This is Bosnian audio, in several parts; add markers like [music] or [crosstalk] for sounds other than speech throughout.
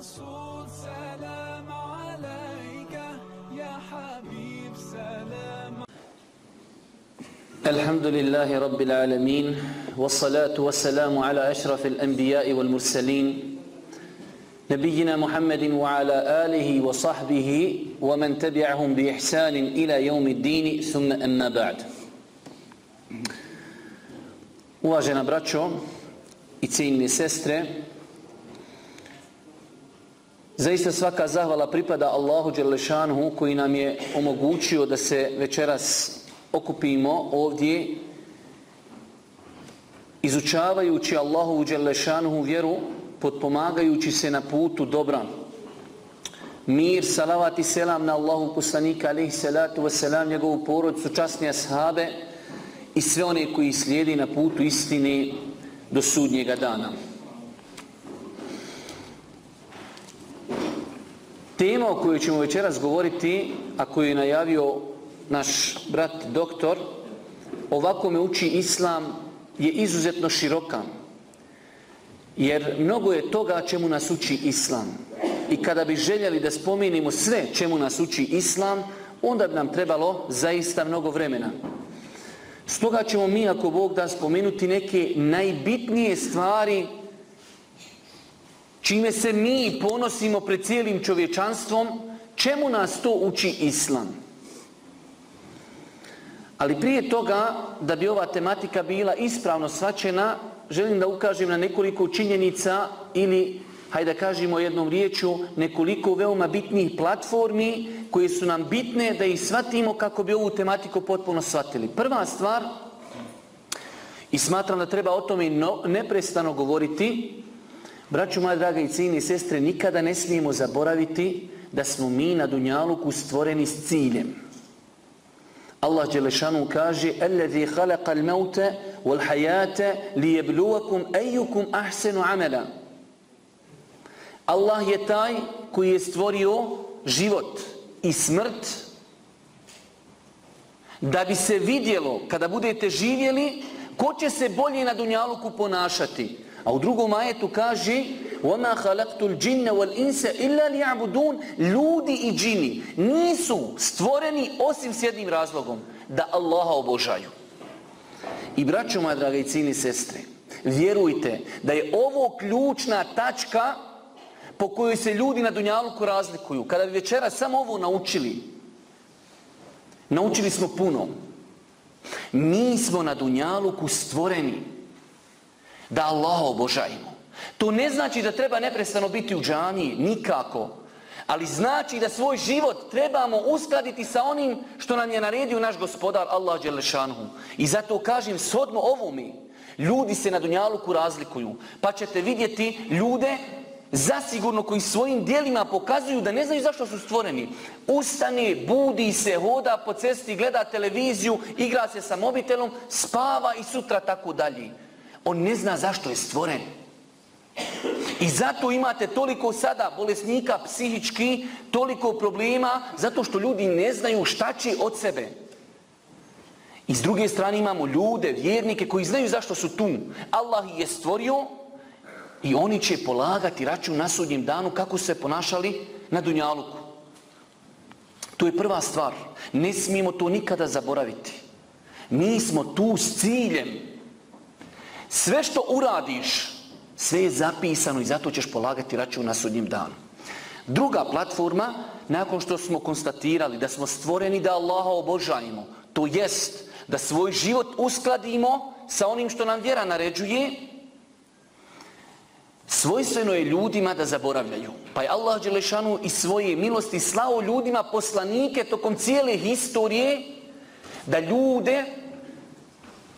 رسول سلام عليك يا حبيب سلام. الحمد لله رب العالمين والصلاة والسلام على أشرف الأنبياء والمرسلين نبينا محمد وعلى آله وصحبه ومن تبعهم بإحسان إلى يوم الدين. ثم أما بعد. Uvažena braćo i cijenine sestre, zaista svaka zahvala pripada Allahu Đelešanhu koji nam je omogućio da se večeras okupimo ovdje izučavajući Allahu Đelešanhu vjeru, potpomagajući se na putu dobra. Mir, salavat i selam na Allahu poslanika alaihi salatu wasalam, njegovu porodcu, časni ashabe, i sve one koji slijedi na putu istine do sudnjega dana. Tema o kojoj ćemo večeras govoriti, a koju je najavio naš brat doktor, ovako me uči islam, je izuzetno široka. Jer mnogo je toga čemu nas uči islam. I kada bi željeli da spomenimo sve čemu nas uči islam, onda bi nam trebalo zaista mnogo vremena. Stoga ćemo mi, ako Bog da, spomenuti neke najbitnije stvari čime se mi ponosimo pred cijelim čovječanstvom, čemu nas to uči Islam. Ali prije toga, da bi ova tematika bila ispravno svačena, želim da ukažem na nekoliko činjenica ili, hajde da kažemo jednom riječu, nekoliko veoma bitnih platformi koje su nam bitne da ih shvatimo kako bi ovu tematiku potpuno shvatili. Prva stvar, i smatram da treba o tome no, neprestano govoriti, braću moja draga i cijine i sestre, nikada ne smijemo zaboraviti da smo mi na Dunjaluku stvoreni s ciljem. Allah Đelešanu kaže Allazi khalaqa al-mauta wal-hayata liyabluwakum ayyukum ahsanu amala. Allah je taj koji je stvorio život i smrt da bi se vidjelo kada budete živjeli ko će se bolje na dunjaluku ponašati. A u drugom ajetu kaže وَمَا خَلَقْتُ الْجِنَّ وَالْإِنْسَ إِلَّا لِيَعْبُدُونَ Ljudi i džini nisu stvoreni osim s jednim razlogom da Allaha obožaju. I braćo moja draga i cini sestre, vjerujte da je ovo ključna tačka po kojoj se ljudi na Dunjaluku razlikuju. Kada bi večera samo ovo naučili, naučili smo puno. Mi smo na Dunjaluku stvoreni da Allaha obožajimo. To ne znači da treba neprestano biti u džaniji, nikako. Ali znači da svoj život trebamo uskladiti sa onim što nam je naredio naš gospodar Allah Đelešanhu. I zato kažem, shodno ovo mi, ljudi se na Dunjaluku razlikuju. Pa ćete vidjeti ljude zasigurno koji svojim dijelima pokazuju da ne znaju zašto su stvoreni. Ustane, budi se, hoda po cesti, gleda televiziju, igra se sa mobitelom, spava i sutra tako dalje. On ne zna zašto je stvoren. I zato imate toliko sada bolesnika psihički, toliko problema, zato što ljudi ne znaju šta će od sebe. I s druge strane imamo ljude, vjernike koji znaju zašto su tu. Allah ih je stvorio i oni će polagati račun na sudnjem danu kako su se ponašali na Dunjaluku. To je prva stvar. Ne smijemo to nikada zaboraviti. Mi smo tu s ciljem. Sve što uradiš, sve je zapisano i zato ćeš polagati račun na sudnjem danu. Druga platforma, nakon što smo konstatirali da smo stvoreni da Allaha obožajimo, to jest da svoj život uskladimo sa onim što nam vjera naređuje, Svojstveno je ljudima da zaboravljaju. Pa je Allah Đelešanu i svoje milosti slao ljudima poslanike tokom cijele historije da ljude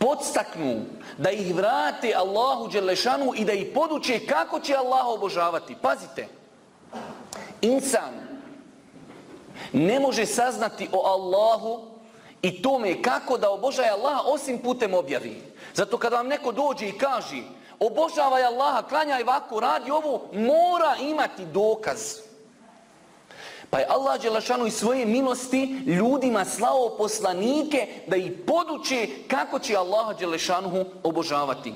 podstaknu, da ih vrate Allahu Đelešanu i da ih poduče kako će Allah obožavati. Pazite, insan ne može saznati o Allahu i tome kako da obožaje Allaha osim putem objavi. Zato kada vam neko dođe i kaže obožavaj Allaha, klanjaj ovako, radi ovo, mora imati dokaz. Pa je Allah Đelešanu i svoje milosti ljudima slao poslanike da ih poduče kako će Allah Đelešanu obožavati.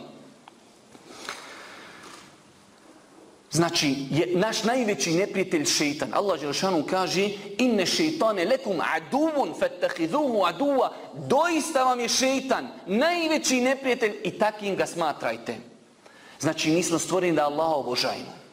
Znači, je naš najveći neprijatelj šeitan. Allah Đelšanu kaže Inne šeitane lekum aduvun fattahiduhu aduva Doista vam je šeitan najveći neprijatelj i takim ga smatrajte. Znači, nismo stvoreni da Allah obožajimo.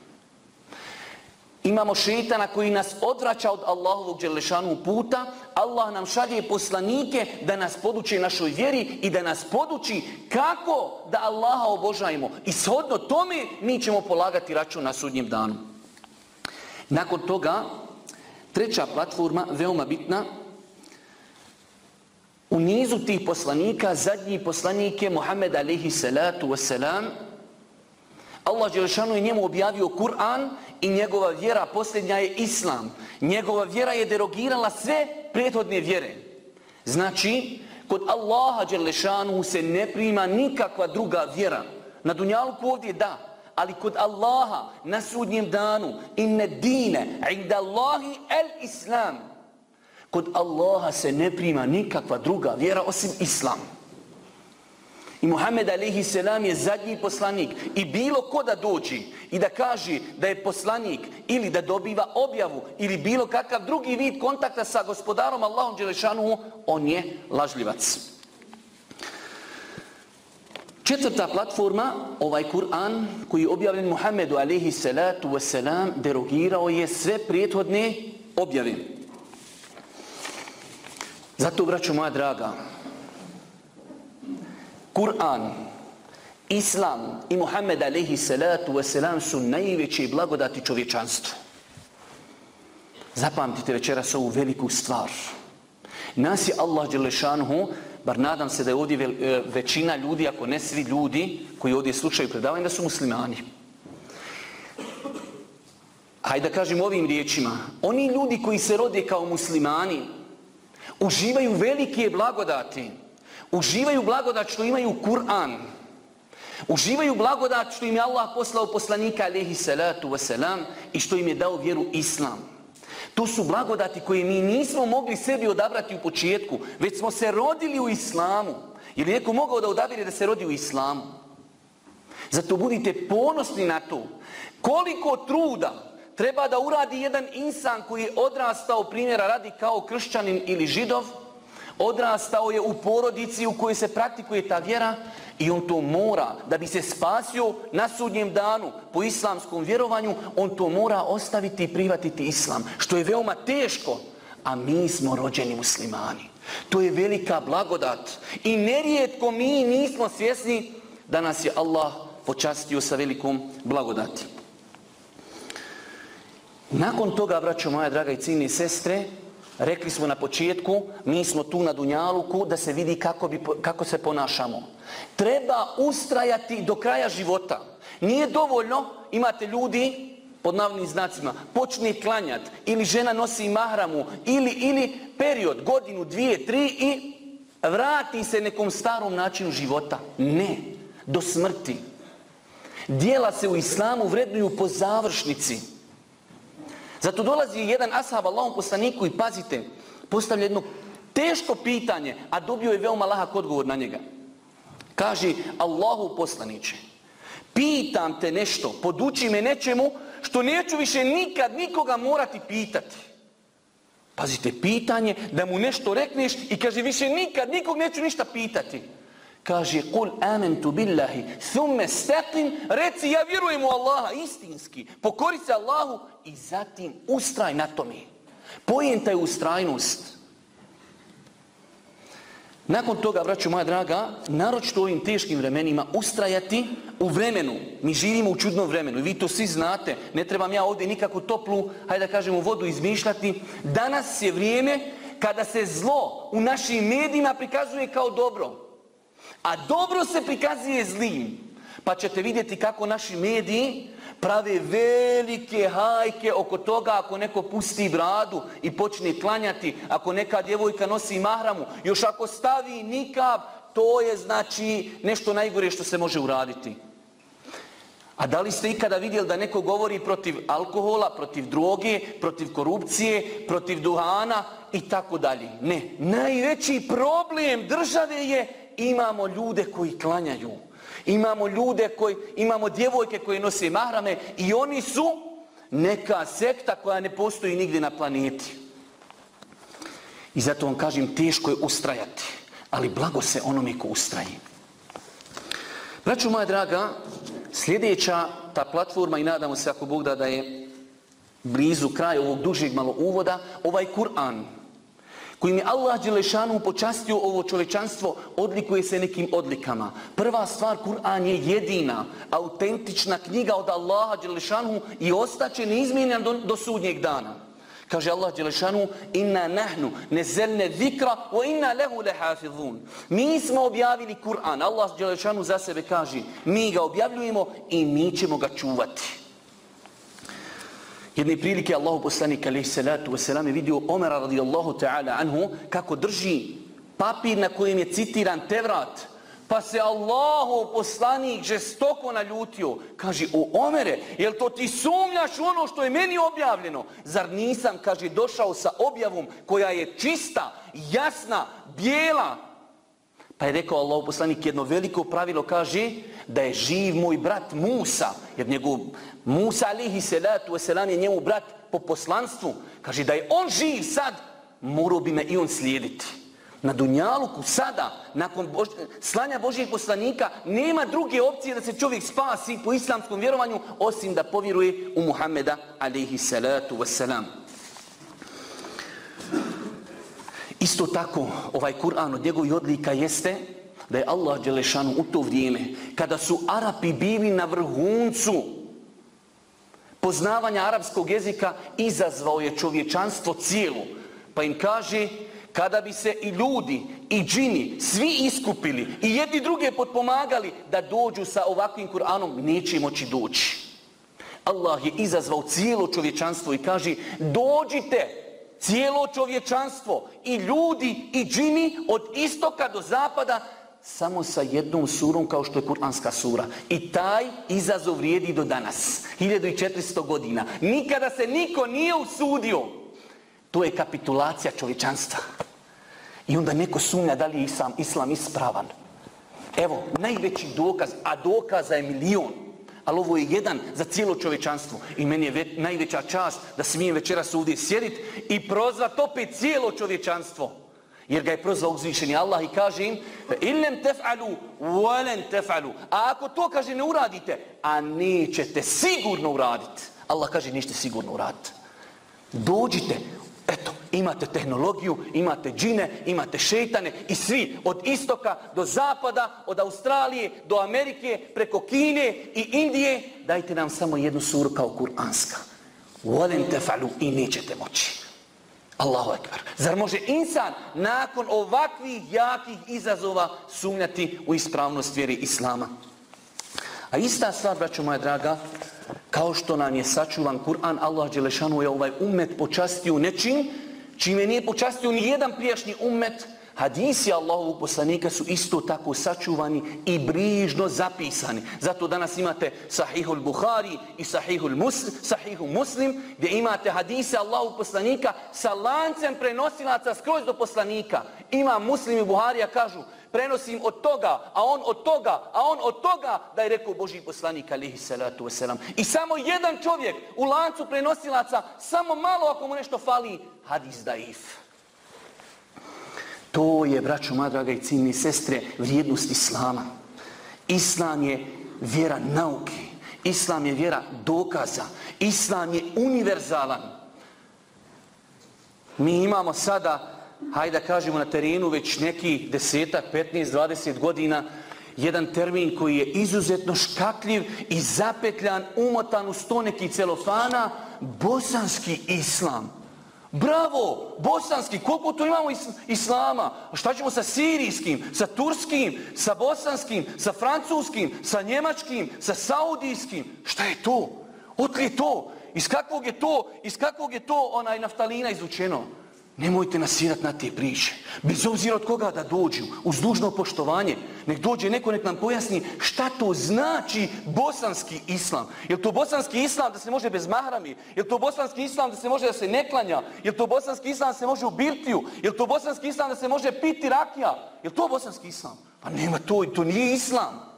Imamo šeitana koji nas odvraća od Allahovog Đelešanu puta. Allah nam šalje poslanike da nas poduči našoj vjeri i da nas poduči kako da Allaha obožajemo. I shodno tome mi ćemo polagati račun na sudnjem danu. Nakon toga, treća platforma, veoma bitna, u nizu tih poslanika, zadnji poslanik je Muhammed alaihi salatu wasalam, Allah Đelešanu je njemu objavio Kur'an i njegova vjera posljednja je Islam. Njegova vjera je derogirala sve prethodne vjere. Znači, kod Allaha Đelešanu se ne prima nikakva druga vjera. Na Dunjalku ovdje da, ali kod Allaha na sudnjem danu inne dine inda Allahi el Islam. Kod Allaha se ne prima nikakva druga vjera osim Islama. I Muhammed alaihi selam je zadnji poslanik. I bilo ko da dođi i da kaže da je poslanik ili da dobiva objavu ili bilo kakav drugi vid kontakta sa gospodarom Allahom Đelešanu, on je lažljivac. Četvrta platforma, ovaj Kur'an koji je objavljen Muhammedu alaihi salatu wasalam, derogirao je sve prijethodne objave. Zato, braću moja draga, Kur'an, Islam i Muhammed alaihi salatu wasalam su najveće blagodati čovječanstvu. Zapamtite večeras ovu veliku stvar. Nas je Allah Đelešanhu, bar nadam se da je ovdje e, većina ljudi, ako ne svi ljudi koji ovdje slučaju predavanje, da su muslimani. Hajde da kažem ovim riječima. Oni ljudi koji se rode kao muslimani uživaju velike blagodati uživaju blagodat što imaju Kur'an. Uživaju blagodat što im je Allah poslao poslanika alaihi salatu wasalam i što im je dao vjeru Islam. To su blagodati koje mi nismo mogli sebi odabrati u početku, već smo se rodili u Islamu. Je li neko mogao da odabire da se rodi u Islamu? Zato budite ponosni na to. Koliko truda treba da uradi jedan insan koji je odrastao primjera radi kao kršćanin ili židov, odrastao je u porodici u kojoj se praktikuje ta vjera i on to mora, da bi se spasio na sudnjem danu po islamskom vjerovanju, on to mora ostaviti i privatiti islam, što je veoma teško, a mi smo rođeni muslimani. To je velika blagodat i nerijetko mi nismo svjesni da nas je Allah počastio sa velikom blagodati. Nakon toga, braćo moja draga i ciljni sestre, Rekli smo na početku, mi smo tu na Dunjaluku da se vidi kako, bi, kako se ponašamo. Treba ustrajati do kraja života. Nije dovoljno, imate ljudi, pod navnim znacima, počne klanjati ili žena nosi mahramu ili, ili period, godinu, dvije, tri i vrati se nekom starom načinu života. Ne, do smrti. Dijela se u islamu vrednuju po završnici. Zato dolazi jedan ashab Allahom poslaniku i pazite, postavlja jedno teško pitanje, a dobio je veoma lahak odgovor na njega. Kaže, Allahu poslaniće, pitam te nešto, poduči me nečemu što neću više nikad nikoga morati pitati. Pazite, pitanje da mu nešto rekneš i kaže, više nikad nikog neću ništa pitati. Kaže, kul amentu billahi, thumme steqim, reci, ja vjerujem u Allaha, istinski, pokori se Allahu i zatim ustraj na tome. Pojenta je ustrajnost. Nakon toga, braću moja draga, naročito u ovim teškim vremenima, ustrajati u vremenu. Mi živimo u čudnom vremenu i vi to svi znate. Ne trebam ja ovdje nikakvu toplu, hajde da kažemo, vodu izmišljati. Danas je vrijeme kada se zlo u našim medijima prikazuje kao dobro. A dobro se prikazuje zlim. Pa ćete vidjeti kako naši mediji prave velike hajke oko toga ako neko pusti bradu i počne klanjati, ako neka djevojka nosi mahramu, još ako stavi nikab, to je znači nešto najgore što se može uraditi. A da li ste ikada vidjeli da neko govori protiv alkohola, protiv droge, protiv korupcije, protiv duhana i tako dalje? Ne. Najveći problem države je imamo ljude koji klanjaju. Imamo ljude koji, imamo djevojke koje nose mahrame i oni su neka sekta koja ne postoji nigdje na planeti. I zato vam kažem, teško je ustrajati, ali blago se onome ko ustraji. Braću moja draga, sljedeća ta platforma i nadamo se ako Bog da da je blizu kraja ovog dužeg malo uvoda, ovaj Kur'an, kojim je Allah Đelešanu počastio ovo čovečanstvo, odlikuje se nekim odlikama. Prva stvar, Kur'an je jedina, autentična knjiga od Allaha Đelešanu i ostaće neizmijenjan do, do sudnjeg dana. Kaže Allah Đelešanu, inna nahnu nezelne zikra, o inna lehu lehafidhun. Mi smo objavili Kur'an, Allah Đelešanu za sebe kaže, mi ga objavljujemo i mi ćemo ga čuvati. Jedne prilike Allahu poslanik alejhi salatu wasalam je vidio Omera radijallahu ta'ala anhu kako drži papir na kojem je citiran Tevrat. Pa se Allahu poslanik žestoko naljutio. Kaže, o Omere, jel to ti sumnjaš ono što je meni objavljeno? Zar nisam, kaže, došao sa objavom koja je čista, jasna, bijela, Pa je rekao Allah poslanik jedno veliko pravilo kaže da je živ moj brat Musa, jer njegov Musa alihi salatu wasalam je njemu brat po poslanstvu. Kaže da je on živ sad, morao bi me i on slijediti. Na Dunjaluku sada, nakon Bož... slanja Božijeg poslanika, nema druge opcije da se čovjek spasi po islamskom vjerovanju, osim da povjeruje u Muhammeda alihi salatu wasalam. Isto tako, ovaj Kur'an od njegovih odlika jeste da je Allah Đelešanu u to vrijeme, kada su Arapi bili na vrhuncu poznavanja arapskog jezika, izazvao je čovječanstvo cijelu. Pa im kaže, kada bi se i ljudi, i džini, svi iskupili i jedni druge potpomagali da dođu sa ovakvim Kur'anom, neće moći doći. Allah je izazvao cijelo čovječanstvo i kaže, dođite, cijelo čovječanstvo i ljudi i džini od istoka do zapada samo sa jednom surom kao što je Kur'anska sura. I taj izazov vrijedi do danas. 1400 godina. Nikada se niko nije usudio. To je kapitulacija čovječanstva. I onda neko sumnja da li je islam, islam ispravan. Evo, najveći dokaz, a dokaza je milion ali ovo je jedan za cijelo čovečanstvo. I meni je ve, najveća čast da smijem večeras ovdje sjedit i prozvat opet cijelo čovječanstvo. Jer ga je prozvao uzvišeni Allah i kaže im ilem tef'alu, volen tef'alu. A ako to kaže ne uradite, a nećete sigurno uraditi. Allah kaže nište sigurno uraditi. Dođite, Eto, imate tehnologiju, imate džine, imate šeitane i svi od istoka do zapada, od Australije do Amerike, preko Kine i Indije, dajte nam samo jednu suru kao kuranska. Volen tefalu i nećete moći. Allahu ekber. Zar može insan nakon ovakvih jakih izazova sumnjati u ispravnost vjeri Islama? A ista stvar, braćo moja draga, Kao što nam je sačuvan Kur'an, Allah Đelešanu je ovaj umet počastio nečim, čime nije počastio ni jedan prijašnji umet, Hadisi Allahovog poslanika su isto tako sačuvani i brižno zapisani. Zato danas imate Sahihul Bukhari i Sahihul Muslim, Sahihul Muslim gdje imate hadise Allahovog poslanika sa lancem prenosilaca skroz do poslanika. Ima Muslim i Buharija kažu prenosim od toga, a on od toga, a on od toga da je rekao Boži poslanik alihi salatu wasalam. I samo jedan čovjek u lancu prenosilaca, samo malo ako mu nešto fali, hadis daif. To je, braćo, moja draga i ciljni sestre, vrijednost Islama. Islam je vjera nauke. Islam je vjera dokaza. Islam je univerzalan. Mi imamo sada, hajde da kažemo na terenu, već neki desetak, 15, 20 godina, jedan termin koji je izuzetno škakljiv i zapetljan, umotan u sto nekih celofana, bosanski islam. Bravo, bosanski, koliko tu imamo is islama? A šta ćemo sa sirijskim, sa turskim, sa bosanskim, sa francuskim, sa njemačkim, sa saudijskim? Šta je to? Otli to? Iz kakvog je to, iz kakvog je to onaj naftalina izučeno? Nemojte nasirat na te priče. Bez obzira od koga da dođu, uz dužno poštovanje, nek dođe neko, nek nam pojasni šta to znači bosanski islam. Je to bosanski islam da se može bez mahrami? Je to bosanski islam da se može da se ne klanja? Je to bosanski islam da se može u birtiju? Je to bosanski islam da se može piti rakija? Je to bosanski islam? Pa nema to, to nije islam.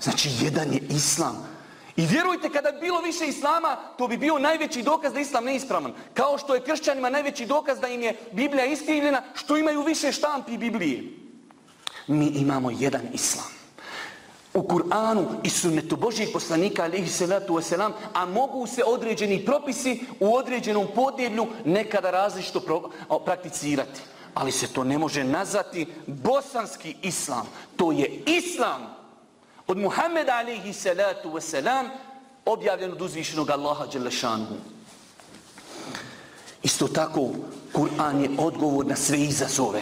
Znači, jedan je islam. I vjerujte, kada bi bilo više islama, to bi bio najveći dokaz da islam neispravan. Kao što je kršćanima najveći dokaz da im je Biblija iskrivljena, što imaju više štampi Biblije. Mi imamo jedan islam. U Kur'anu i sunnetu Božijeg poslanika, alihi salatu wasalam, a mogu se određeni propisi u određenom podneblju nekada različito prakticirati. Ali se to ne može nazvati bosanski islam. To je islam od Muhammeda alaihi salatu wasalam objavljen od uzvišenog Allaha Đelešanhu. Isto tako, Kur'an je odgovor na sve izazove.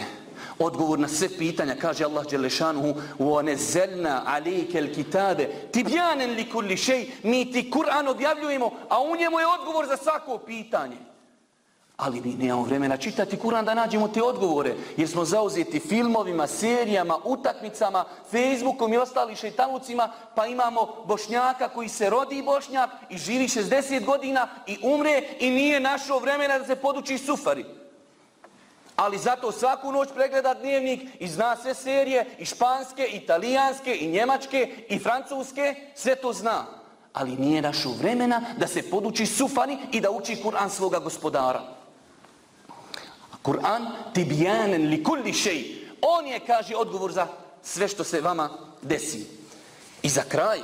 Odgovor na sve pitanja, kaže Allah Đelešanhu وَنَزَلْنَا عَلَيْكَ الْكِتَابَ تِبْيَانًا لِكُلِّ شَيْء Mi ti Kur'an objavljujemo, a u njemu je odgovor za svako pitanje. Ali mi nemamo vremena čitati Kur'an da nađemo te odgovore. Jer smo zauzeti filmovima, serijama, utakmicama, Facebookom i ostali šeitanucima, pa imamo bošnjaka koji se rodi bošnjak i živi 60 godina i umre i nije našo vremena da se poduči sufari. Ali zato svaku noć pregleda dnevnik i zna sve serije, i španske, i italijanske, i njemačke, i francuske, sve to zna. Ali nije našo vremena da se poduči sufari i da uči Kur'an svoga gospodara. Kur'an tibjanen li kulli šej. On je, kaže, odgovor za sve što se vama desi. I za kraj,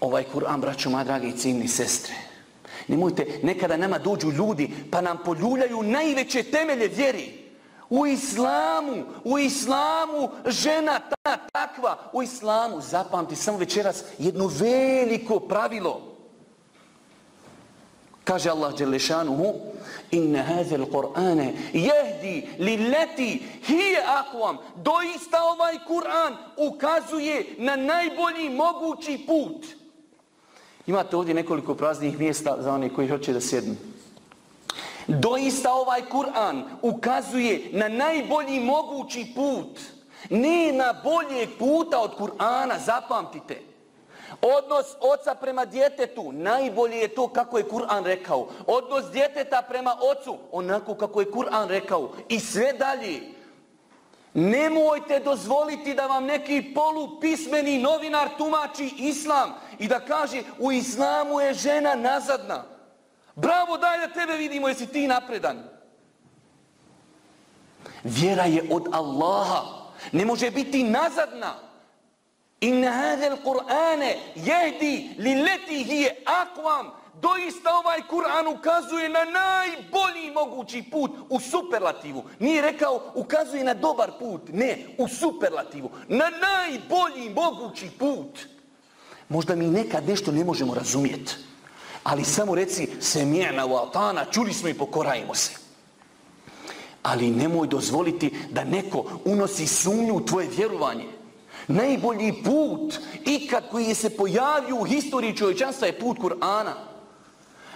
ovaj Kur'an, braćo moja drage i ciljni sestre, nemojte, nekada nama dođu ljudi pa nam poljuljaju najveće temelje vjeri. U islamu, u islamu, žena ta, takva, u islamu, zapamti samo večeras jedno veliko pravilo. Kaže Allah Đelešanuhu, inne hazel Kur'ane jehdi li leti hije akvam. Doista ovaj Kur'an ukazuje na najbolji mogući put. Imate ovdje nekoliko praznih mjesta za one koji hoće da sjednu. Doista ovaj Kur'an ukazuje na najbolji mogući put. Ne na boljeg puta od Kur'ana, zapamtite. Odnos oca prema djetetu, najbolje je to kako je Kur'an rekao. Odnos djeteta prema ocu, onako kako je Kur'an rekao. I sve dalje. Nemojte dozvoliti da vam neki polupismeni novinar tumači islam i da kaže u islamu je žena nazadna. Bravo, daj da tebe vidimo, jesi ti napredan. Vjera je od Allaha. Ne može biti nazadna. In hada al-Qur'ane yahdi lillati hiya aqwam. Doista ovaj Kur'an ukazuje na najbolji mogući put u superlativu. Nije rekao ukazuje na dobar put. Ne, u superlativu. Na najbolji mogući put. Možda mi nekad nešto ne možemo razumjeti. Ali samo reci se mijena u altana, čuli smo i pokorajmo se. Ali nemoj dozvoliti da neko unosi sumnju u tvoje vjerovanje. Najbolji put ikad koji se pojavio u historiji čovječanstva je put Kur'ana.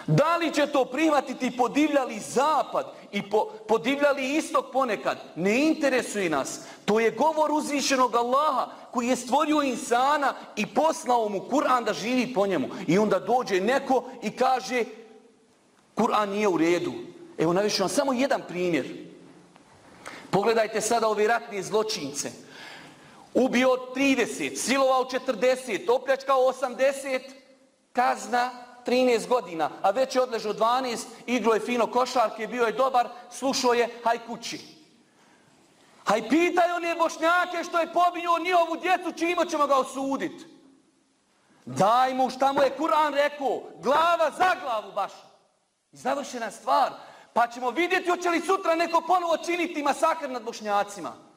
Da li će to prihvatiti podivljali zapad i po, podivljali istok ponekad? Ne interesuje nas. To je govor uzvišenog Allaha koji je stvorio insana i poslao mu Kur'an da živi po njemu. I onda dođe neko i kaže Kur'an nije u redu. Evo navišu vam samo jedan primjer. Pogledajte sada ove ratne zločince ubio 30, silovao 40, opljačkao 80, kazna 13 godina, a već je odležao 12, igro je fino košarke, bio je dobar, slušao je, haj kući. Haj pitaj one bošnjake što je pobinio njihovu djecu, čimo ćemo ga osuditi. Daj mu šta mu je Kur'an rekao, glava za glavu baš. Završena stvar. Pa ćemo vidjeti hoće li sutra neko ponovo činiti masakr nad bošnjacima.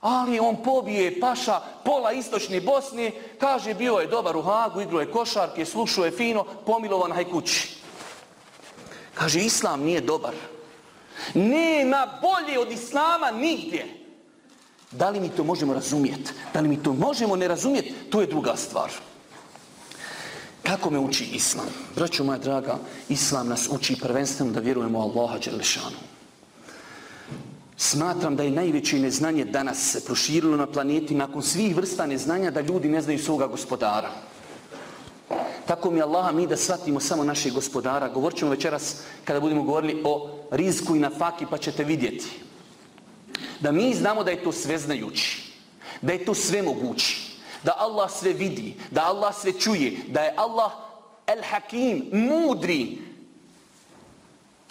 Ali on pobije paša pola istočne Bosne, kaže bio je dobar u Hagu, igro je košarke, slušao je fino, pomilovan haj kući. Kaže, islam nije dobar. Nema bolje od islama nigdje. Da li mi to možemo razumjeti? Da li mi to možemo ne razumjeti? To je druga stvar. Kako me uči islam? Braćo moja draga, islam nas uči prvenstveno da vjerujemo Allaha Đelešanu. Smatram da je najveće neznanje danas se proširilo na planeti nakon svih vrsta neznanja da ljudi ne znaju svoga gospodara. Tako mi Allaha mi da shvatimo samo našeg gospodara. Govorit ćemo večeras kada budemo govorili o rizku i na faki pa ćete vidjeti. Da mi znamo da je to sve znajući. Da je to sve mogući. da Allah sve vidi, da Allah sve čuje, da je Allah el hakim, mudri.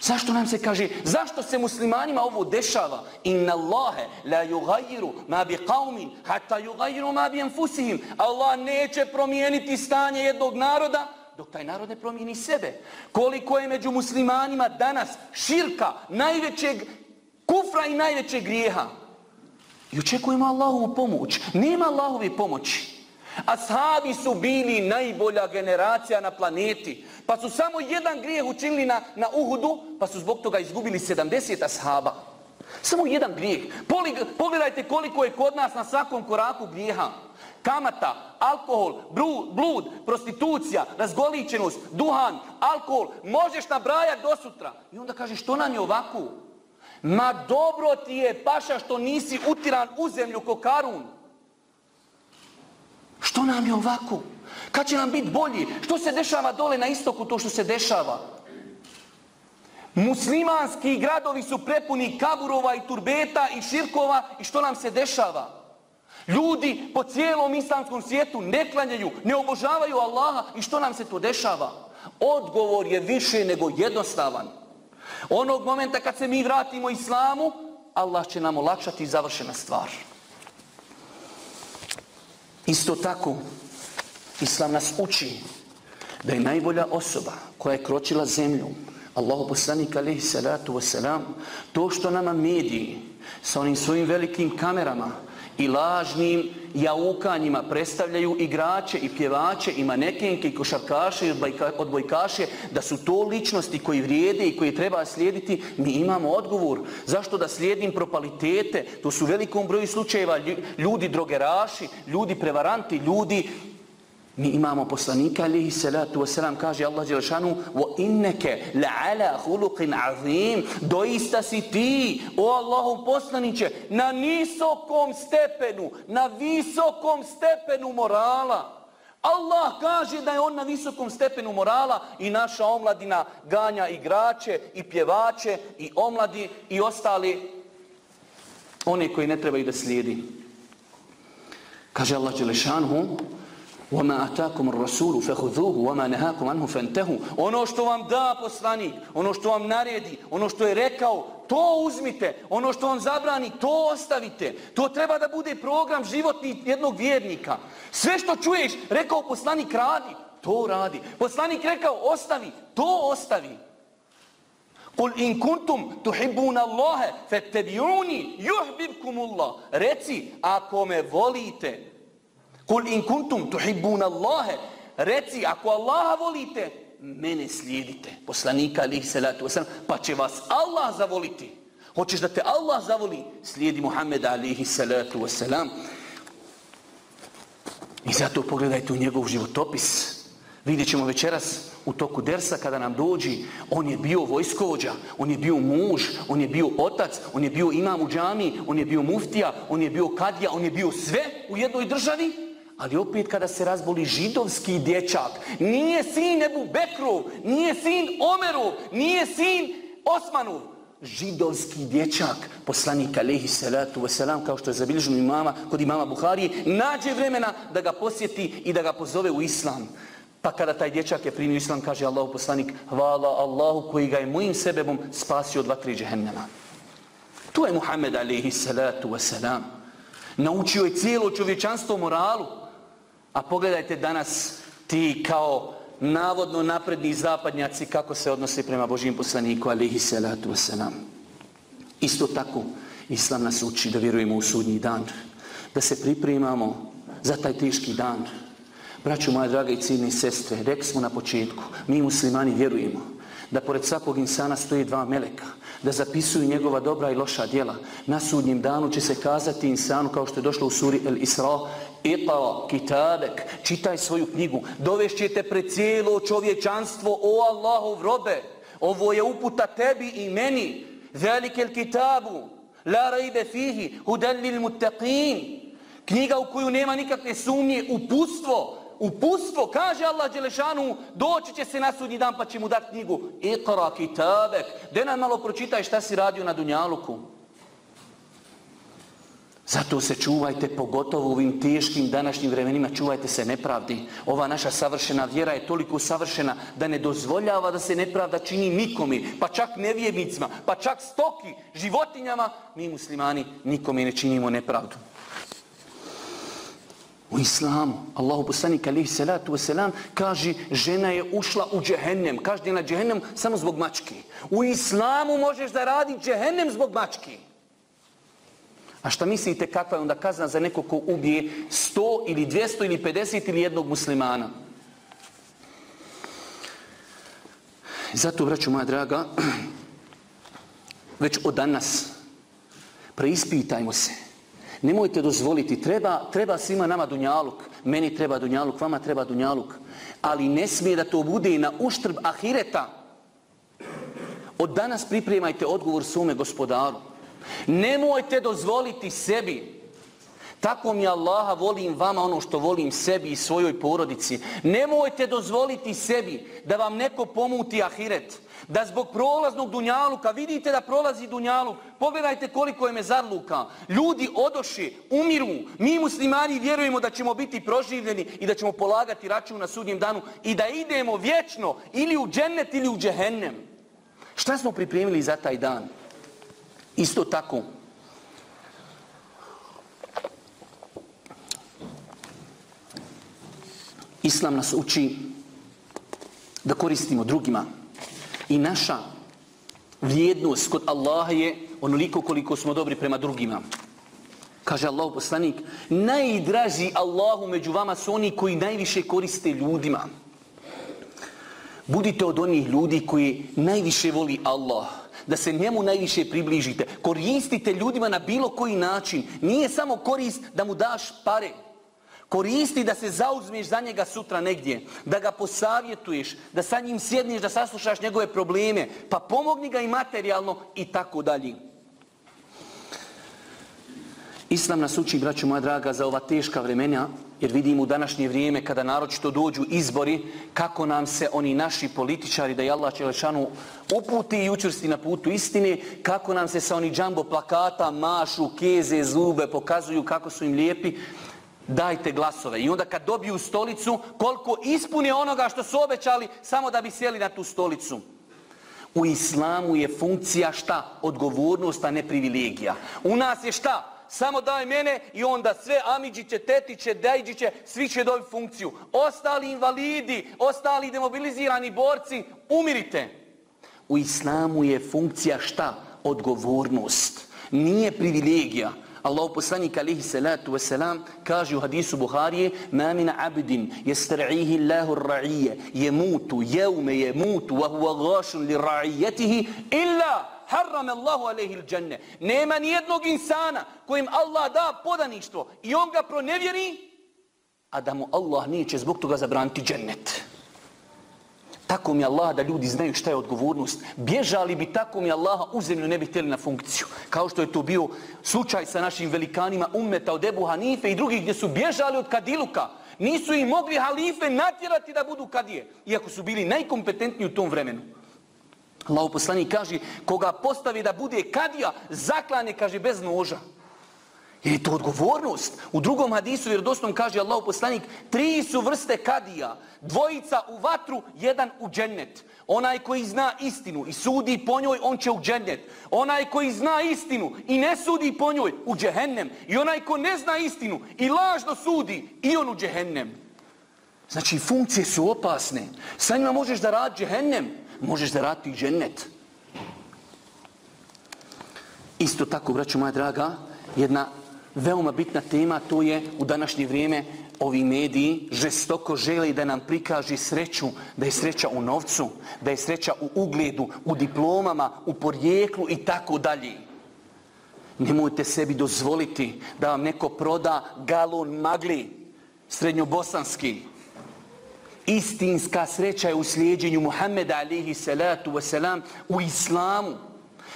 Zašto nam se kaže, zašto se muslimanima ovo dešava? Inna Allahe la yugayiru ma bi qavmin, hatta yugayiru ma bi enfusihim. Allah neće promijeniti stanje jednog naroda, dok taj narod ne promijeni sebe. Koliko je među muslimanima danas širka, najvećeg kufra i najvećeg grijeha. I očekujemo Allahovu pomoć. Nema Allahove pomoći. Ashabi su bili najbolja generacija na planeti. Pa su samo jedan grijeh učinili na, na Uhudu, pa su zbog toga izgubili 70 ashaba. Samo jedan grijeh. Pogledajte koliko je kod nas na svakom koraku grijeha. Kamata, alkohol, blud, blud, prostitucija, razgoličenost, duhan, alkohol. Možeš nabrajati do sutra. I onda kaže što nam je ovako? Ma dobro ti je paša što nisi utiran u zemlju ko Karun. Što nam je ovako? Kad će nam biti bolji? Što se dešava dole na istoku to što se dešava? Muslimanski gradovi su prepuni kaburova i turbeta i širkova i što nam se dešava? Ljudi po cijelom islamskom svijetu ne klanjaju, ne obožavaju Allaha i što nam se to dešava? Odgovor je više nego jednostavan. Onog momenta kad se mi vratimo islamu, Allah će nam olakšati završena stvar. Isto tako, islam nas uči da je najbolja osoba koja je kročila zemlju, Allahu poslanik alaihi salatu wasalam, to što nama mediji sa onim svojim velikim kamerama i lažnim jaukanjima predstavljaju igrače i pjevače i manekenke i košarkaše i odbojkaše da su to ličnosti koji vrijede i koji treba slijediti, mi imamo odgovor. Zašto da slijedim propalitete? To su velikom broju slučajeva ljudi drogeraši, ljudi prevaranti, ljudi Mi imamo poslanika alihi salatu wasalam, kaže Allah Đelšanu, wa inneke la'ala huluqin azim, doista si ti, o Allahu poslaniće, na visokom stepenu, na visokom stepenu morala. Allah kaže da je on na visokom stepenu morala i naša omladina ganja igrače i pjevače i omladi i ostali one koji ne trebaju da slijedi. Kaže Allah Đelešanu, وَمَا أَتَاكُمُ الرَّسُولُ فَهُذُوهُ وَمَا نَهَاكُمْ عَنْهُ فَانْتَهُ Ono što vam da poslanik, ono što vam naredi, ono što je rekao, to uzmite. Ono što vam zabrani, to ostavite. To treba da bude program životni jednog vjernika. Sve što čuješ, rekao poslanik radi, to radi. Poslanik rekao ostavi, to ostavi. Kul in kuntum tuhibbuna Allahe fattabi'uni yuhibbukumullah. Reci ako me volite, Kul in kuntum tuhibbuna Allahe. Reci, ako Allaha volite, mene slijedite. Poslanika alihi salatu wasalam. Pa će vas Allah zavoliti. Hoćeš da te Allah zavoli? Slijedi Muhammed alihi salatu wasalam. I zato pogledajte u njegov životopis. Vidjet ćemo večeras u toku dersa kada nam dođi, on je bio vojskovođa, on je bio muž, on je bio otac, on je bio imam u džami, on je bio muftija, on je bio kadija, on je bio sve u jednoj državi. Ali opet kada se razboli židovski dječak, nije sin Ebu Bekru, nije sin Omeru, nije sin Osmanu. Židovski dječak, poslanik Alehi Salatu wasalam, kao što je zabilježeno imama, kod imama Buhari, nađe vremena da ga posjeti i da ga pozove u islam. Pa kada taj dječak je primio islam, kaže Allah poslanik, hvala Allahu koji ga je mojim sebebom spasio od vatri džehennema. Tu je Muhammed Alehi Salatu wasalam. Naučio je cijelo čovječanstvo moralu. A pogledajte danas ti kao navodno napredni zapadnjaci kako se odnosi prema Božim poslaniku alihi salatu wasalam. Isto tako, Islam nas uči da vjerujemo u sudnji dan, da se pripremamo za taj teški dan. Braću moja draga i ciljni sestre, rekli smo na početku, mi muslimani vjerujemo da pored svakog insana stoji dva meleka, da zapisuju njegova dobra i loša djela. Na sudnjem danu će se kazati insanu kao što je došlo u suri El Isra, Iqra kitabek, čitaj svoju knjigu, dovešćete pred cijelo čovječanstvo, o Allahov robe, ovo je uputa tebi i meni, velike el kitabu, la rajbe fihi, hudallil muttaqin, knjiga u koju nema nikakve sumnje, upustvo, upustvo, kaže Allah Đelešanu, doći će se na sudnji dan pa će mu dati knjigu, Iqra kitabek, de nam malo pročitaj šta si radio na Dunjaluku. Zato se čuvajte, pogotovo u ovim teškim današnjim vremenima, čuvajte se nepravdi. Ova naša savršena vjera je toliko savršena da ne dozvoljava da se nepravda čini nikomi, pa čak nevjernicima, pa čak stoki, životinjama. Mi muslimani nikome ne činimo nepravdu. U islamu, Allahu poslanik alihi salatu wasalam, kaže žena je ušla u džehennem. Kaže na džehennem samo zbog mački. U islamu možeš da radi džehennem zbog mački. A šta mislite kakva je onda kazna za neko ko ubije 100 ili 200 ili 50 ili jednog muslimana? Zato, braću moja draga, već od danas preispitajmo se. Nemojte dozvoliti, treba, treba svima nama dunjaluk. Meni treba dunjaluk, vama treba dunjaluk. Ali ne smije da to bude i na uštrb ahireta. Od danas pripremajte odgovor svome gospodaru. Nemojte dozvoliti sebi. Tako mi Allaha volim vama ono što volim sebi i svojoj porodici. Nemojte dozvoliti sebi da vam neko pomuti ahiret. Da zbog prolaznog dunjaluka, vidite da prolazi dunjaluk, pogledajte koliko je mezarluka. Ljudi odoši, umiru. Mi muslimani vjerujemo da ćemo biti proživljeni i da ćemo polagati račun na sudnjem danu i da idemo vječno ili u džennet ili u džehennem. Šta smo pripremili za taj dan? Isto tako, Islam nas uči da koristimo drugima. I naša vrijednost kod Allaha je onoliko koliko smo dobri prema drugima. Kaže Allah poslanik, najdraži Allahu među vama su oni koji najviše koriste ljudima. Budite od onih ljudi koji najviše voli Allah da se njemu najviše približite. Koristite ljudima na bilo koji način. Nije samo korist da mu daš pare. Koristi da se zauzmeš za njega sutra negdje, da ga posavjetuješ, da sa njim sjedneš, da saslušaš njegove probleme, pa pomogni ga i materijalno i tako dalje. Islam nas uči, braću moja draga, za ova teška vremena, jer vidimo u današnje vrijeme kada naročito dođu izbori, kako nam se oni naši političari, da je Allah Čelešanu uputi i učvrsti na putu istine, kako nam se sa oni džambo plakata mašu, keze, zube, pokazuju kako su im lijepi, dajte glasove. I onda kad dobiju stolicu, koliko ispune onoga što su obećali, samo da bi sjeli na tu stolicu. U islamu je funkcija šta? Odgovornost, a ne privilegija. U nas je šta? Samo daj mene i onda sve Amidžiće, Tetiće, Dejđiće, svi će dobiti funkciju. Ostali invalidi, ostali demobilizirani borci, umirite. U islamu je funkcija šta? Odgovornost. Nije privilegija. Allah poslanik alihi salatu wasalam kaže u hadisu Buharije ma min abdin jestar'ihi Allahu ra'ije jemutu jevme jemutu wa huwa gašun li ra'ijetihi illa harrame Allahu alaihi il. Nema ni jednog insana kojim Allah da podaništvo i on ga pronevjeri, a da mu Allah neće zbog toga zabraniti džennet. Tako mi Allah da ljudi znaju šta je odgovornost. Bježali bi tako mi Allaha u zemlju ne bi htjeli na funkciju. Kao što je to bio slučaj sa našim velikanima ummeta od Ebu Hanife i drugih gdje su bježali od Kadiluka. Nisu im mogli halife natjerati da budu kadije. Iako su bili najkompetentniji u tom vremenu. Allah poslanik kaže, koga postavi da bude kadija, zaklane, kaže, bez noža. Jer je to odgovornost. U drugom hadisu, vjerodostom, kaže Allah poslanik, tri su vrste kadija. Dvojica u vatru, jedan u džennet. Onaj koji zna istinu i sudi po njoj, on će u džennet. Onaj koji zna istinu i ne sudi po njoj, u džehennem. I onaj ko ne zna istinu i lažno sudi, i on u džehennem. Znači, funkcije su opasne. Sa njima možeš da radi džehennem možeš zaraditi džennet. Isto tako, braću moja draga, jedna veoma bitna tema, to je u današnje vrijeme ovi mediji žestoko žele da nam prikaži sreću, da je sreća u novcu, da je sreća u ugledu, u diplomama, u porijeklu i tako dalje. Nemojte sebi dozvoliti da vam neko proda galon magli srednjobosanski, Istinska sreća je u slijedjenju Muhammeda alihi salatu wasalam u islamu.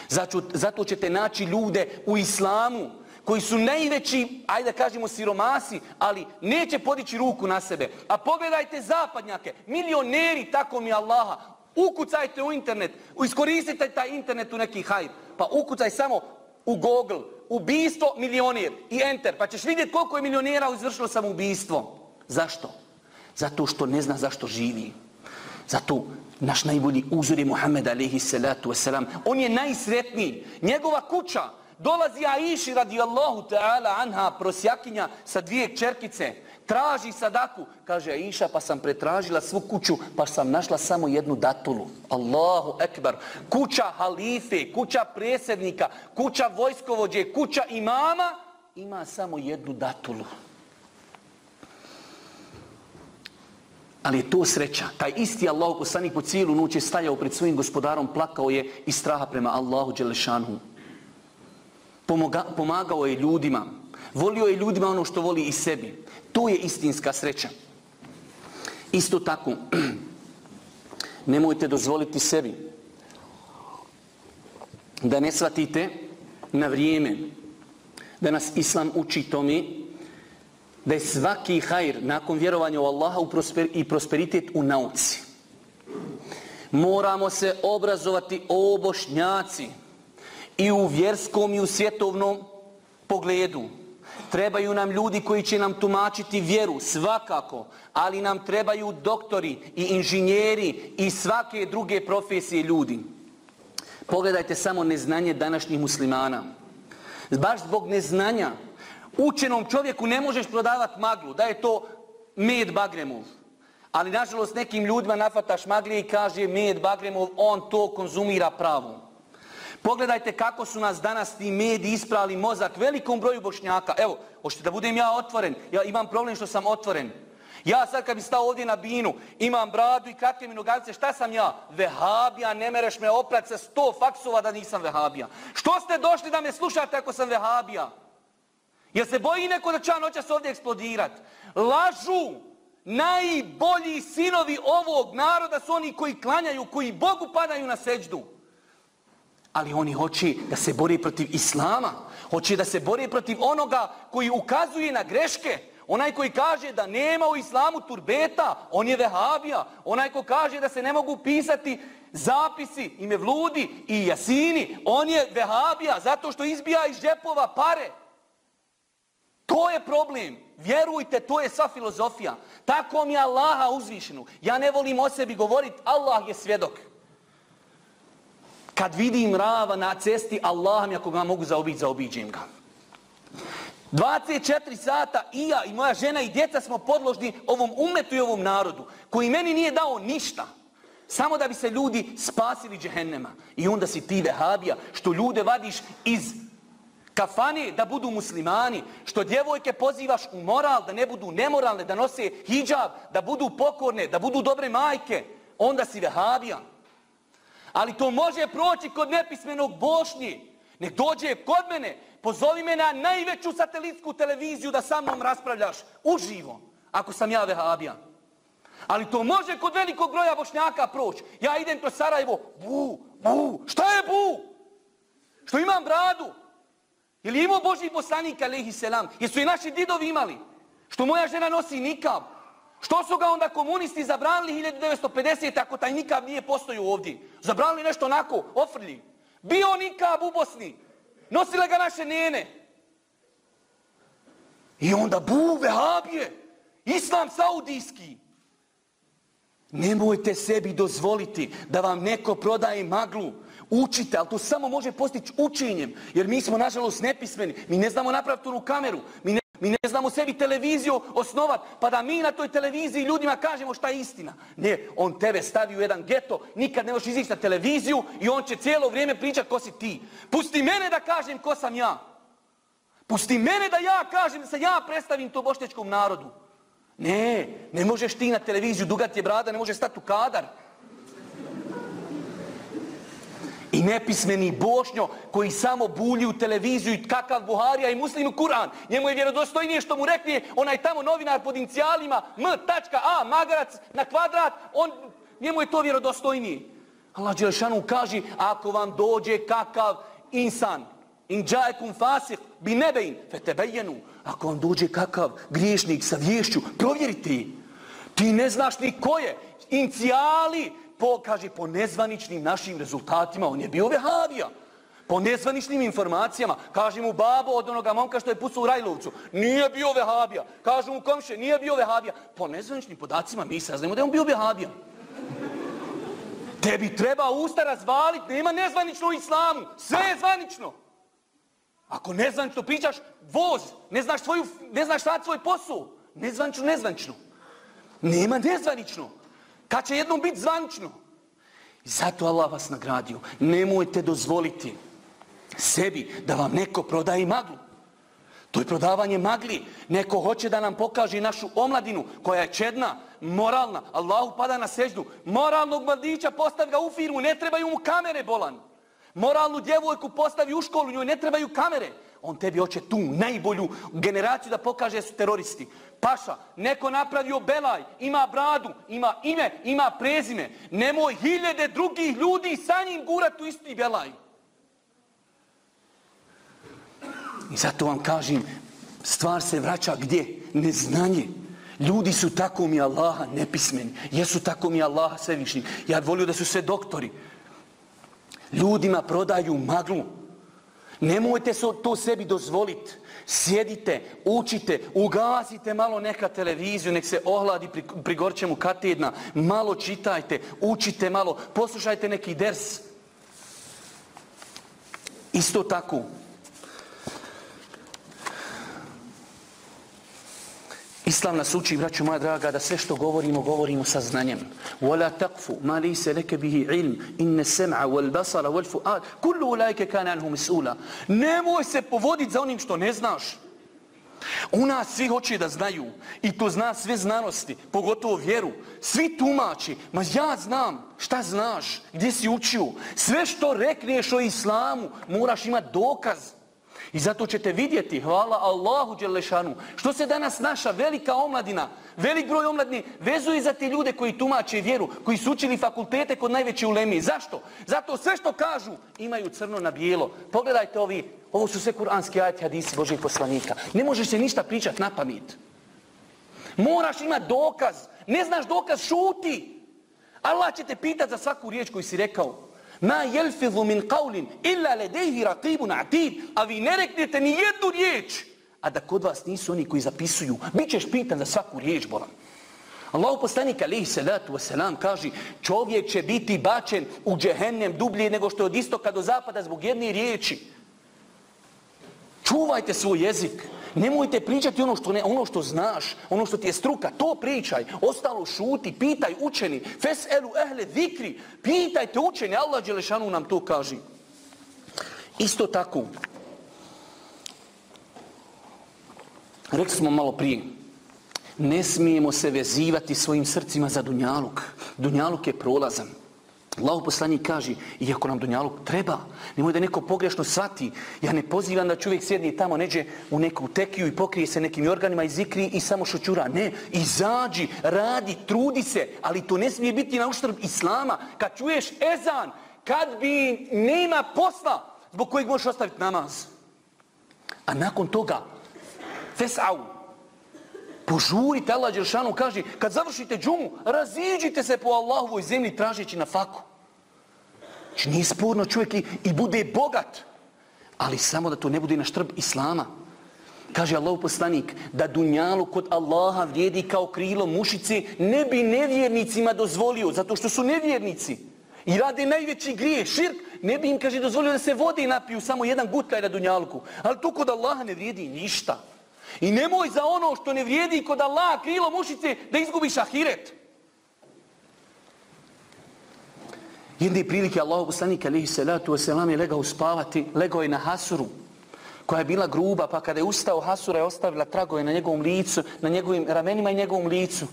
Zato, zato ćete naći ljude u islamu koji su najveći, ajde da kažemo siromasi, ali neće podići ruku na sebe. A pogledajte zapadnjake, milioneri, tako mi Allaha, ukucajte u internet, iskoristite taj internet u neki hajr, pa ukucaj samo u Google, ubistvo milionir i enter, pa ćeš vidjeti koliko je milionera izvršilo samoubistvo. Zašto? Zato što ne zna zašto živi. Zato naš najbolji uzor je Muhammed alaihi salatu wasalam. On je najsretniji. Njegova kuća dolazi Aiši radijallahu ta'ala anha prosjakinja sa dvije čerkice. Traži sadaku. Kaže Aisha pa sam pretražila svu kuću pa sam našla samo jednu datulu. Allahu ekbar. Kuća halife, kuća predsjednika, kuća vojskovođe, kuća imama ima samo jednu datulu. Ali je to sreća. Taj isti Allah poslanik po cijelu noć je stajao pred svojim gospodarom, plakao je iz straha prema Allahu Đelešanhu. Pomoga, pomagao je ljudima. Volio je ljudima ono što voli i sebi. To je istinska sreća. Isto tako, [clears throat] nemojte dozvoliti sebi da ne shvatite na vrijeme da nas Islam uči tome da je svaki hajr nakon vjerovanja u Allaha u prosper, i prosperitet u nauci. Moramo se obrazovati o bošnjaci i u vjerskom i u svjetovnom pogledu. Trebaju nam ljudi koji će nam tumačiti vjeru, svakako, ali nam trebaju doktori i inženjeri i svake druge profesije ljudi. Pogledajte samo neznanje današnjih muslimana. Baš zbog neznanja Učenom čovjeku ne možeš prodavati maglu, da je to med bagremov. Ali, nažalost, nekim ljudima nafataš maglije i kaže med bagremov, on to konzumira pravo. Pogledajte kako su nas danas ti mediji isprali mozak velikom broju bošnjaka. Evo, hoćete da budem ja otvoren? Ja imam problem što sam otvoren. Ja sad kad bi stao ovdje na binu, imam bradu i kratke mi nogavice, šta sam ja? Vehabija, ne mereš me oprat sa sto faksova da nisam vehabija. Što ste došli da me slušate ako sam vehabija? Jer se boji neko da će noćas ovdje eksplodirat. Lažu najbolji sinovi ovog naroda su oni koji klanjaju, koji Bogu padaju na seđdu. Ali oni hoće da se bori protiv Islama. Hoće da se bori protiv onoga koji ukazuje na greške. Onaj koji kaže da nema u Islamu turbeta, on je vehabija. Onaj ko kaže da se ne mogu pisati zapisi i mevludi i jasini, on je vehabija zato što izbija iz džepova pare. To je problem. Vjerujte, to je sva filozofija. Tako mi je Allaha uzvišenu. Ja ne volim o sebi govoriti, Allah je svjedok. Kad vidim rava na cesti, Allah mi ako ga mogu zaobići, zaobiđem ga. 24 sata i ja i moja žena i djeca smo podložni ovom umetu i ovom narodu, koji meni nije dao ništa. Samo da bi se ljudi spasili džehennema. I onda si ti vehabija, što ljude vadiš iz kafani da budu muslimani, što djevojke pozivaš u moral, da ne budu nemoralne, da nose hijab, da budu pokorne, da budu dobre majke, onda si vehabijan. Ali to može proći kod nepismenog bošnji. Nek dođe kod mene, pozovi me na najveću satelitsku televiziju da sa mnom raspravljaš uživo, ako sam ja vehabijan. Ali to može kod velikog broja bošnjaka proći. Ja idem kroz Sarajevo, bu, bu, šta je bu? Što imam bradu? Je li imao Boži poslanik, alaihi selam? Jesu i naši didovi imali? Što moja žena nosi nikab? Što su ga onda komunisti zabranili 1950. ako taj nikab nije postoju ovdje? Zabranili nešto onako, ofrlji. Bio nikab u Bosni. Nosile ga naše njene. I onda bu, vehabije. Islam saudijski. Nemojte sebi dozvoliti da vam neko prodaje maglu. Učite, ali to samo može postići učenjem. Jer mi smo, nažalost, nepismeni. Mi ne znamo napraviti onu kameru. Mi ne, mi ne znamo sebi televiziju osnovati. Pa da mi na toj televiziji ljudima kažemo šta je istina. Ne, on tebe stavi u jedan geto, nikad ne možeš izići na televiziju i on će cijelo vrijeme pričati ko si ti. Pusti mene da kažem ko sam ja. Pusti mene da ja kažem da se ja predstavim to bošnječkom narodu. Ne, ne možeš ti na televiziju, dugat je brada, ne može stati u kadar. Nepismeni bošnjo koji samo bulji u televiziju i kakav Buharija i muslim Kur'an. Njemu je vjerodostojnije što mu rekli onaj tamo novinar pod inicijalima M.A. Magarac na kvadrat. On, njemu je to vjerodostojnije. Allah Đelšanu kaže ako vam dođe kakav insan in džajekum fasih bi nebein fetebejenu ako vam dođe kakav griješnik sa vješću provjerite ti ne znaš ni ko je inicijali po, kaže, po nezvaničnim našim rezultatima, on je bio vehavija. Po nezvaničnim informacijama, kaže mu babo od onoga momka što je pucao u Rajlovcu, nije bio vehabija. Kaže mu komše, nije bio vehabija. Po nezvaničnim podacima mi saznamo da je on bio vehabija. Tebi treba usta razvaliti, nema nezvanično u islamu, sve je zvanično. Ako nezvanično pričaš, voz, ne znaš, svoju, ne znaš šta svoj posao, nezvanično, nezvanično. Nema nezvanično. Kad će jednom biti zvanično? I zato Allah vas nagradio. Nemojte dozvoliti sebi da vam neko prodaje maglu. To je prodavanje magli. Neko hoće da nam pokaže našu omladinu koja je čedna, moralna. Allahu pada na seždu. Moralnog mladića postavi ga u firmu, ne trebaju mu kamere bolan. Moralnu djevojku postavi u školu, njoj ne trebaju kamere. On tebi hoće tu najbolju generaciju da pokaže su teroristi. Paša, neko napravio belaj, ima bradu, ima ime, ima prezime. Nemoj hiljede drugih ljudi sa njim gurati u isti belaj. I zato vam kažem, stvar se vraća gdje? Neznanje. Ljudi su tako mi Allaha nepismeni. Jesu tako mi Allaha svevišnji. Ja volio da su sve doktori. Ljudima prodaju maglu. Nemojte to sebi dozvoliti. Sjedite, učite, ugasite malo neka televiziju, nek se ohladi pri, pri gorčemu katedna, malo čitajte, učite malo, poslušajte neki ders. Isto tako, Islam nas uči, braću moja draga, da sve što govorimo, govorimo sa znanjem. وَلَا تَقْفُ مَا لِيسَ لَكَ بِهِ عِلْمِ إِنَّ السَّمْعَ وَالْبَصَرَ وَالْفُؤَادِ كُلُّ أُولَٰئِكَ كَانَ عَنْهُ مَسْئُولًا Nemoj se povoditi za onim što ne znaš. U nas svi hoće da znaju i to zna sve znanosti, pogotovo vjeru. Svi tumači, ma ja znam, šta znaš, gdje si učio. Sve što rekneš o islamu, moraš imati dokaz. I zato ćete vidjeti, hvala Allahu Đelešanu, što se danas naša velika omladina, velik broj omladini, vezuje za te ljude koji tumače vjeru, koji su učili fakultete kod najveće ulemije. Zašto? Zato sve što kažu imaju crno na bijelo. Pogledajte ovi, ovo su sve kuranski ajati hadisi Božih poslanika. Ne možeš se ništa pričati na pamet. Moraš imati dokaz. Ne znaš dokaz, šuti. Allah će te pitati za svaku riječ koju si rekao. Ma jelfidhu min qavlin illa ledejhi raqibun atid. A vi ne reknete ni jednu riječ. A da kod vas nisu oni koji zapisuju. Bićeš pitan za svaku riječ, bolan. Allahu poslanik alaihi salatu wasalam kaže čovjek će biti bačen u džehennem dublje nego što je od istoka do zapada zbog jedne riječi. Čuvajte svoj jezik. Nemojte pričati ono što, ne, ono što znaš, ono što ti je struka. To pričaj. Ostalo šuti, pitaj učeni. Fes elu ehle zikri. Pitajte učeni. Allah Đelešanu nam to kaže. Isto tako. Rekli smo malo prije. Ne smijemo se vezivati svojim srcima za Dunjaluk. Dunjaluk je prolazan. Allahu poslanik kaže, iako nam Dunjaluk treba, nemoj da neko pogrešno shvati, ja ne pozivam da čovjek sjedni tamo, neđe u neku tekiju i pokrije se nekim organima i zikri i samo šućura. Ne, izađi, radi, trudi se, ali to ne smije biti na uštrb Islama. Kad čuješ ezan, kad bi nema posla zbog kojeg možeš ostaviti namaz. A nakon toga, fesau, Požurite, Allah Đeršanu kaže, kad završite džumu, raziđite se po Allahovoj zemlji tražeći na faku. Znači, nije sporno čovjek i, i bude bogat, ali samo da to ne bude na štrb Islama. Kaže Allah poslanik, da dunjalu kod Allaha vrijedi kao krilo mušice, ne bi nevjernicima dozvolio, zato što su nevjernici. I rade najveći grije, širk, ne bi im, kaže, dozvolio da se vode i napiju samo jedan gutlaj na dunjalku. Ali to kod Allaha ne vrijedi ništa. I nemoj za ono što ne vrijedi kod Allaha krilo mušice da izgubiš ahiret. Jedne prilike Allahu poslanik alihi salatu wasalam je legao spavati, legao je na hasuru koja je bila gruba, pa kada je ustao hasura je ostavila tragove na njegovom licu, na njegovim ramenima i njegovom licu.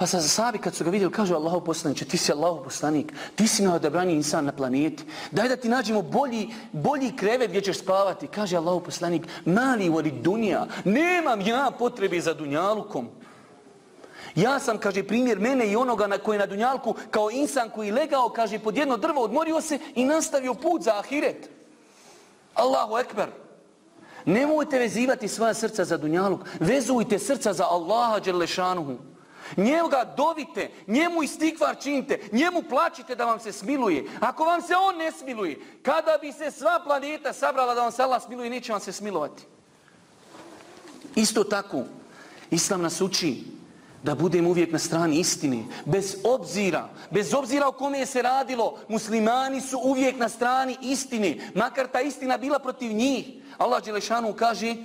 Pa sa sahabi kad su ga vidjeli, kažu Allahu poslaniče, ti si Allahu poslanik, ti si najodabraniji insan na planeti. Daj da ti nađemo bolji, bolji krevet gdje ćeš spavati. Kaže Allahu poslanik, mali voli dunja, nemam ja potrebe za dunjalukom. Ja sam, kaže, primjer mene i onoga na koji na dunjalku, kao insan koji legao, kaže, pod jedno drvo, odmorio se i nastavio put za ahiret. Allahu ekber. Nemojte vezivati svoja srca za dunjaluk. Vezujte srca za Allaha Đerlešanuhu. Njega dovite, njemu istikvar činite, njemu plačite da vam se smiluje. Ako vam se on ne smiluje, kada bi se sva planeta sabrala da vam se Allah smiluje, neće vam se smilovati. Isto tako, Islam nas uči da budem uvijek na strani istine, bez obzira, bez obzira o kome je se radilo, muslimani su uvijek na strani istine, makar ta istina bila protiv njih. Allah Đelešanu kaže,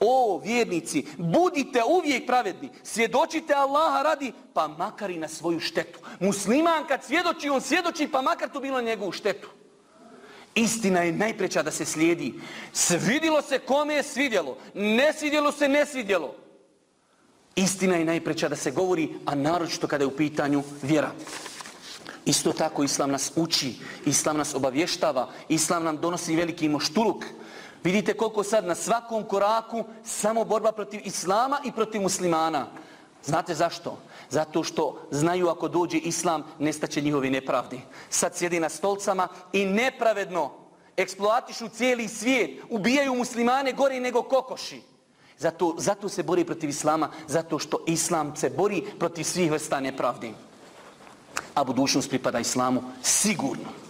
o vjernici, budite uvijek pravedni, svjedočite Allaha radi, pa makar i na svoju štetu. Musliman kad svjedoči, on svjedoči, pa makar to bilo na njegovu štetu. Istina je najpreća da se slijedi. Svidilo se kome je svidjelo, ne svidjelo se ne svidjelo. Istina je najpreća da se govori, a naročito kada je u pitanju vjera. Isto tako Islam nas uči, Islam nas obavještava, Islam nam donosi veliki moštuluk. Vidite koliko sad na svakom koraku samo borba protiv Islama i protiv muslimana. Znate zašto? Zato što znaju ako dođe Islam, nestaće njihovi nepravdi. Sad sjedi na stolcama i nepravedno eksploatišu cijeli svijet, ubijaju muslimane gore nego kokoši. Zato, zato se bori protiv Islama, zato što Islam se bori protiv svih vrsta nepravdi. A budućnost pripada Islamu sigurno.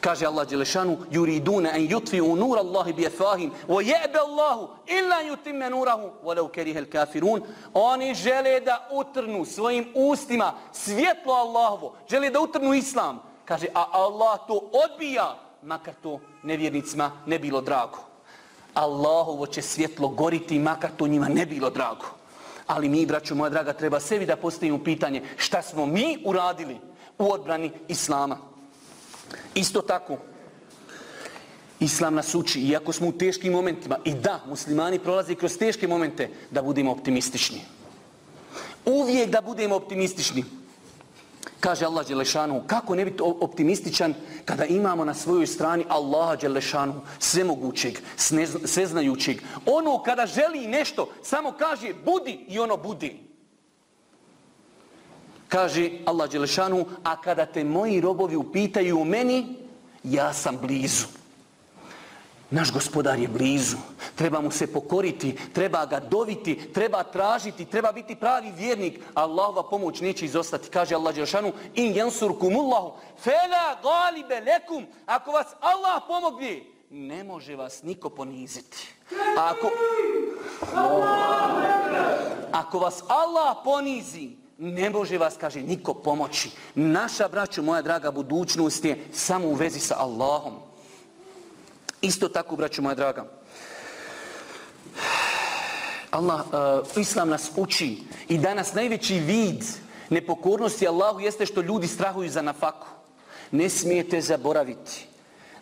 Kaže Allah Đelešanu, yuriduna an yutfi'u nur Allahi bi efahim, wa jebe Allahu illa yutimma nurahu, walau kariha al-kafirun. Oni žele da utrnu svojim ustima svjetlo Allahovo, žele da utrnu Islam. Kaže, a Allah to odbija, makar to nevjernicima ne bilo drago. Allahovo će svjetlo goriti, makar to njima ne bilo drago. Ali mi, braćo moja draga, treba sebi da postavimo pitanje šta smo mi uradili u odbrani Islama. Isto tako, Islam nas uči, iako smo u teškim momentima, i da, muslimani prolaze kroz teške momente, da budemo optimistični. Uvijek da budemo optimistični. Kaže Allah Đelešanu, kako ne biti optimističan kada imamo na svojoj strani Allaha Đelešanu, svemogućeg, sveznajućeg. Ono kada želi nešto, samo kaže budi i ono budi. Kaže Allah Đelešanu, a kada te moji robovi upitaju o meni, ja sam blizu. Naš gospodar je blizu. Treba mu se pokoriti, treba ga doviti, treba tražiti, treba biti pravi vjernik. Allahova pomoć neće izostati. Kaže Allah Đeršanu, in jansurkumullahu, fela galibe lekum. Ako vas Allah pomogne, ne može vas niko poniziti. A ako, ako vas Allah ponizi, ne može vas, kaže, niko pomoći. Naša, braću, moja draga, budućnost je samo u vezi sa Allahom. Isto tako, braću moja draga, Allah, uh, Islam nas uči i danas najveći vid nepokornosti Allahu jeste što ljudi strahuju za nafaku. Ne smijete zaboraviti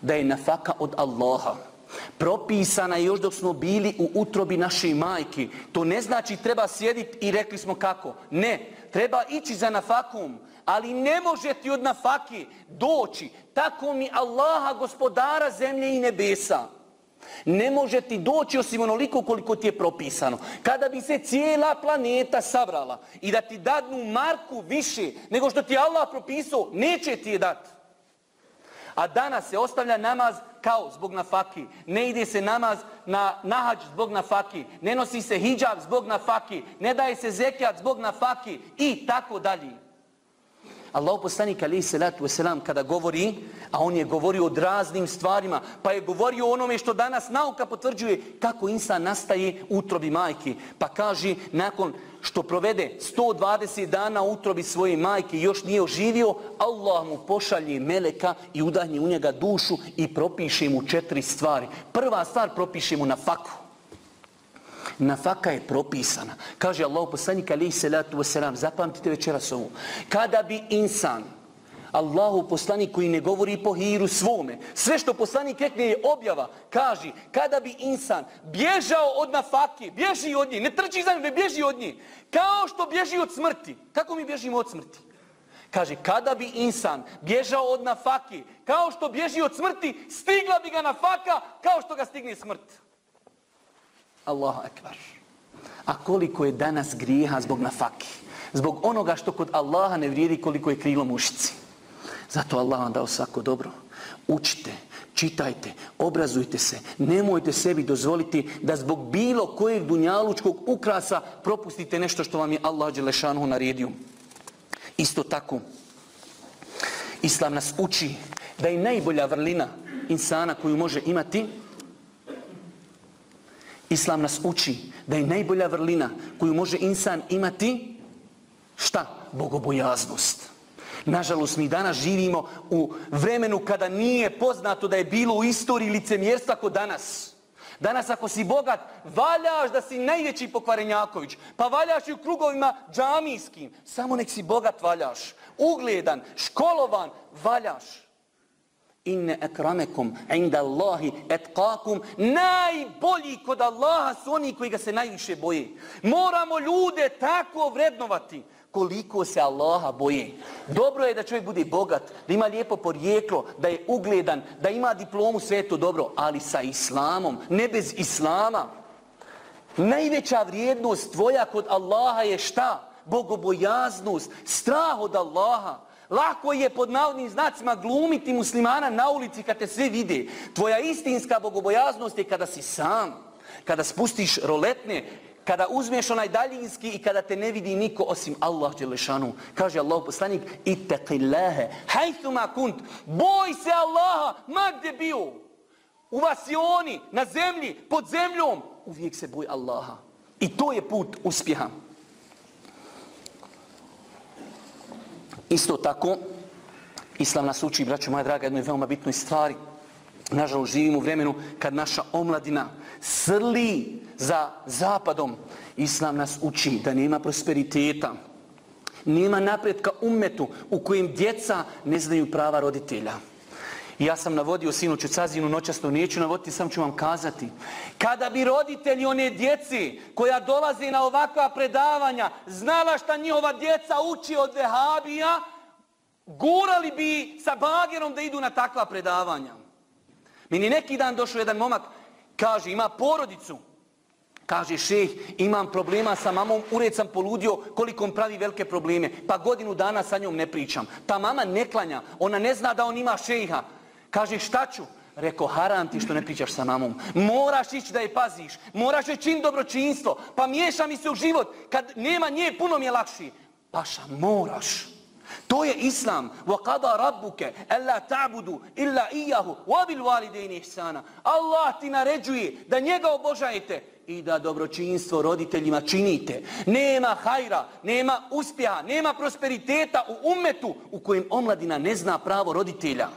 da je nafaka od Allaha. Propisana još dok smo bili u utrobi naše majke. To ne znači treba sjediti i rekli smo kako. Ne, treba ići za nafakom ali ne može ti od nafaki doći tako mi Allaha gospodara zemlje i nebesa. Ne može ti doći osim onoliko koliko ti je propisano. Kada bi se cijela planeta sabrala i da ti dadnu marku više nego što ti Allah propisao, neće ti je dati. A danas se ostavlja namaz kao zbog nafaki. Ne ide se namaz na nahađ zbog nafaki. Ne nosi se hijab zbog nafaki. Ne daje se zekijat zbog nafaki. I tako dalje. Allah poslanik alaihi salatu wasalam kada govori, a on je govorio o raznim stvarima, pa je govorio o onome što danas nauka potvrđuje kako insan nastaje u utrobi majke. Pa kaže, nakon što provede 120 dana u utrobi svoje majke i još nije oživio, Allah mu pošalje meleka i udanje u njega dušu i propiše mu četiri stvari. Prva stvar propiše mu na faku. Nafaka je propisana. Kaže Allah poslanik alaihi salatu wasalam, zapamtite večeras ovo. Kada bi insan, Allahu poslanik koji ne govori po hiru svome, sve što poslanik rekne je objava, kaže, kada bi insan bježao od nafake, bježi od nje, ne trči za njim, bježi od nje, kao što bježi od smrti. Kako mi bježimo od smrti? Kaže, kada bi insan bježao od nafake, kao što bježi od smrti, stigla bi ga nafaka, kao što ga stigne smrt. Allahu akbar. A koliko je danas grijeha zbog nafaki? Zbog onoga što kod Allaha ne vrijedi koliko je krilo mušici. Zato Allah vam dao svako dobro. Učite, čitajte, obrazujte se, nemojte sebi dozvoliti da zbog bilo kojeg dunjalučkog ukrasa propustite nešto što vam je Allah Đelešanu naredio. Isto tako, Islam nas uči da je najbolja vrlina insana koju može imati, Islam nas uči da je najbolja vrlina koju može insan imati, šta? Bogobojaznost. Nažalost, mi danas živimo u vremenu kada nije poznato da je bilo u istoriji licemjerstva kod danas. Danas ako si bogat, valjaš da si najveći pokvarenjaković. Pa valjaš i u krugovima džamijskim. Samo nek si bogat valjaš. Ugledan, školovan, valjaš. Inne ekramekum inda Allahi etkakum. Najbolji kod Allaha su oni koji ga se najviše boje. Moramo ljude tako vrednovati koliko se Allaha boje. Dobro je da čovjek bude bogat, da ima lijepo porijeklo, da je ugledan, da ima diplomu, sve to dobro, ali sa islamom, ne bez islama. Najveća vrijednost tvoja kod Allaha je šta? Bogobojaznost, strah od Allaha. Lako je pod navodnim znacima glumiti muslimana na ulici kad te sve vide. Tvoja istinska bogobojaznost je kada si sam. Kada spustiš roletne, kada uzmeš onaj daljinski i kada te ne vidi niko osim Allah Đelešanu. Kaže Allah poslanik, itaqillahe, hajthuma kunt, boj se Allaha, ma gdje bio. U vasioni, na zemlji, pod zemljom, uvijek se boj Allaha. I to je put uspjeha. Isto tako, Islam nas uči, braćo moja draga, jednoj veoma bitnoj stvari. Nažalost, živimo u vremenu kad naša omladina srli za zapadom. Islam nas uči da nema prosperiteta, nema napretka umetu u kojem djeca ne znaju prava roditelja. Ja sam navodio sinu Čucazinu noćasno, neću navoditi, sam ću vam kazati. Kada bi roditelji one djeci koja dolaze na ovakva predavanja znala šta njihova djeca uči od vehabija, gurali bi sa bagerom da idu na takva predavanja. Meni neki dan došao jedan momak, kaže, ima porodicu. Kaže, šeh, imam problema sa mamom, ured sam poludio koliko pravi velike probleme. Pa godinu dana sa njom ne pričam. Ta mama ne klanja, ona ne zna da on ima šeha. Kaže, šta ću? Reko, haram ti što ne pričaš sa mamom. Moraš ići da je paziš. Moraš joj čin dobročinstvo. Pa miješa mi se u život. Kad nema nje, puno mi je lakši. Paša, moraš. To je islam. Wa qada rabbuke alla ta'budu illa iyyahu wa bil walidaini ihsana. Allah ti naređuje da njega obožajete i da dobročinstvo roditeljima činite. Nema hajra, nema uspjeha, nema prosperiteta u umetu u kojem omladina ne zna pravo roditelja.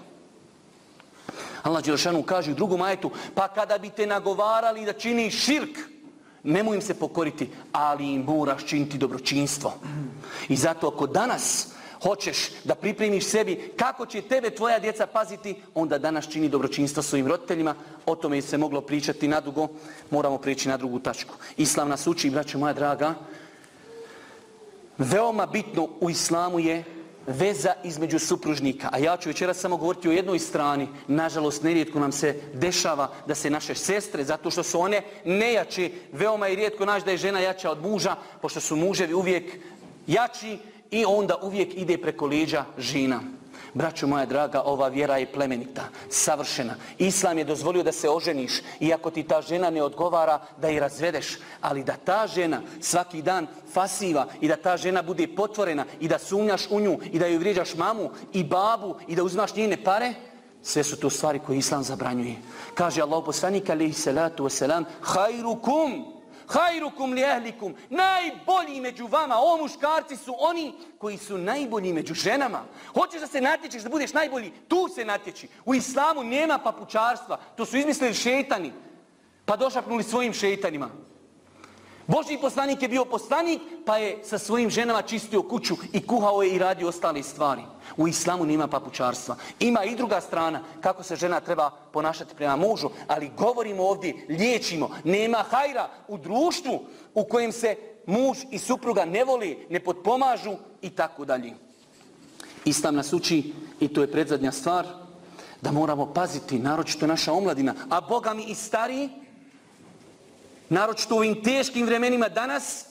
Allah Đelšanu kaže u drugom ajetu, pa kada bi te nagovarali da čini širk, nemoj im se pokoriti, ali im moraš činiti dobročinstvo. I zato ako danas hoćeš da pripremiš sebi kako će tebe tvoja djeca paziti, onda danas čini dobročinstvo svojim roditeljima. O tome se moglo pričati nadugo, moramo prijeći na drugu tačku. Islam nas uči, braćo moja draga, veoma bitno u islamu je veza između supružnika. A ja ću večeras samo govoriti o jednoj strani. Nažalost, nerijetko nam se dešava da se naše sestre, zato što su one nejače, veoma i rijetko naš da je žena jača od muža, pošto su muževi uvijek jači i onda uvijek ide preko leđa žena. Braćo moja draga, ova vjera je plemenita, savršena. Islam je dozvolio da se oženiš, iako ti ta žena ne odgovara, da je razvedeš. Ali da ta žena svaki dan fasiva i da ta žena bude potvorena i da sumnjaš u nju i da joj vrijeđaš mamu i babu i da uzmaš njene pare, sve su to stvari koje Islam zabranjuje. Kaže Allah poslanika, alaihi salatu wasalam, hajrukum, Hajrukum li ehlikum, najbolji među vama, o muškarci su oni koji su najbolji među ženama. Hoćeš da se natječeš, da budeš najbolji, tu se natječi. U islamu nema papučarstva, to su izmislili šetani, pa došapnuli svojim šetanima. Boži poslanik je bio poslanik, pa je sa svojim ženama čistio kuću i kuhao je i radio ostale stvari. U islamu nema papučarstva. Ima i druga strana kako se žena treba ponašati prema mužu, ali govorimo ovdje, liječimo. Nema hajra u društvu u kojem se muž i supruga ne voli, ne podpomažu i tako dalje. Islam nas uči, i to je predzadnja stvar, da moramo paziti, naročito naša omladina, a Boga mi i stariji, naročito u ovim teškim vremenima danas,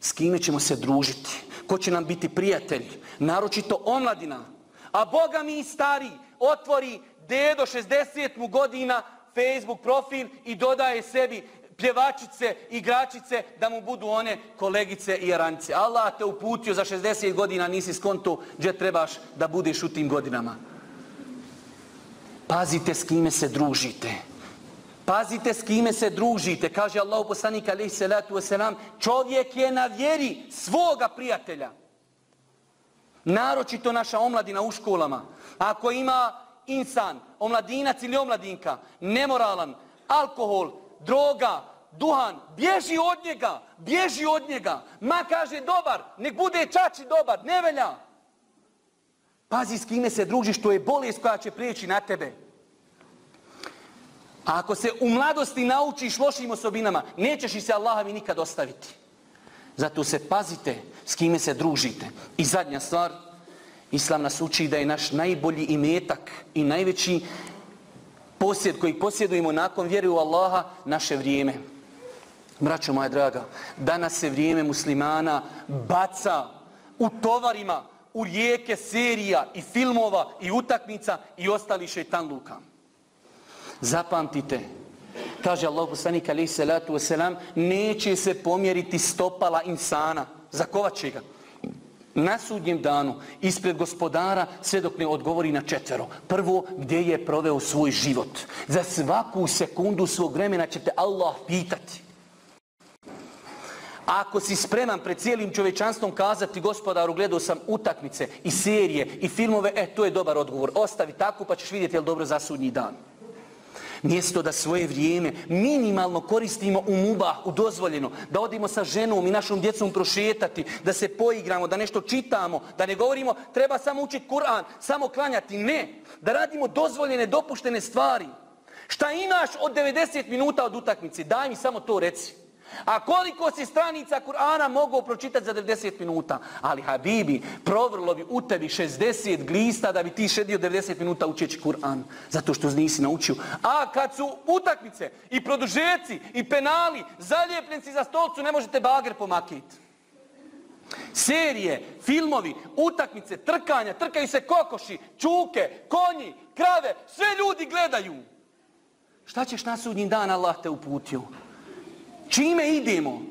s kime ćemo se družiti, ko će nam biti prijatelj, naročito omladina, a Boga mi i stari, otvori dedo 60 mu godina, Facebook profil i dodaje sebi pjevačice, igračice, da mu budu one kolegice i aranice. Allah te uputio za 60 godina, nisi skonto gdje trebaš da budeš u tim godinama. Pazite s kime se družite. Pazite s kime se družite. Kaže Allah poslanik alaihi salatu wasalam, čovjek je na vjeri svoga prijatelja. Naročito naša omladina u školama. Ako ima insan, omladinac ili omladinka, nemoralan, alkohol, droga, duhan, bježi od njega, bježi od njega. Ma kaže dobar, nek bude čači dobar, ne velja. Pazi s kime se družiš, to je bolest koja će prijeći na tebe. A ako se u mladosti naučiš lošim osobinama, nećeš i se Allaha mi nikad ostaviti. Zato se pazite s kime se družite. I zadnja stvar, Islam nas uči da je naš najbolji imetak i najveći posjed koji posjedujemo nakon vjere u Allaha, naše vrijeme. Braćo moja draga, danas se vrijeme muslimana baca u tovarima, u rijeke serija i filmova i utakmica i ostali šeitan luka. Zapamtite, kaže Allah poslanik alaih salatu wasalam, neće se pomjeriti stopala insana, zakovat će ga. Na sudnjem danu, ispred gospodara, sve dok ne odgovori na četvero. Prvo, gdje je proveo svoj život. Za svaku sekundu svog vremena ćete Allah pitati. Ako si spreman pred cijelim čovečanstvom kazati gospodaru, gledao sam utakmice i serije i filmove, e, to je dobar odgovor. Ostavi tako pa ćeš vidjeti je li dobro za sudnji dan. Mjesto da svoje vrijeme minimalno koristimo u mubah, u dozvoljeno, da odimo sa ženom i našom djecom prošetati, da se poigramo, da nešto čitamo, da ne govorimo treba samo učiti Kur'an, samo klanjati. Ne, da radimo dozvoljene, dopuštene stvari. Šta imaš od 90 minuta od utakmice? Daj mi samo to reci. A koliko si stranica Kur'ana mogao pročitati za 90 minuta? Ali Habibi, provrlo bi u tebi 60 glista da bi ti šedio 90 minuta učeći Kur'an. Zato što nisi naučio. A kad su utakmice i produžeci i penali, zaljepljenci za stolcu, ne možete bager pomakiti. Serije, filmovi, utakmice, trkanja, trkaju se kokoši, čuke, konji, krave, sve ljudi gledaju. Šta ćeš na sudnji dan Allah te uputio? Čime idemo?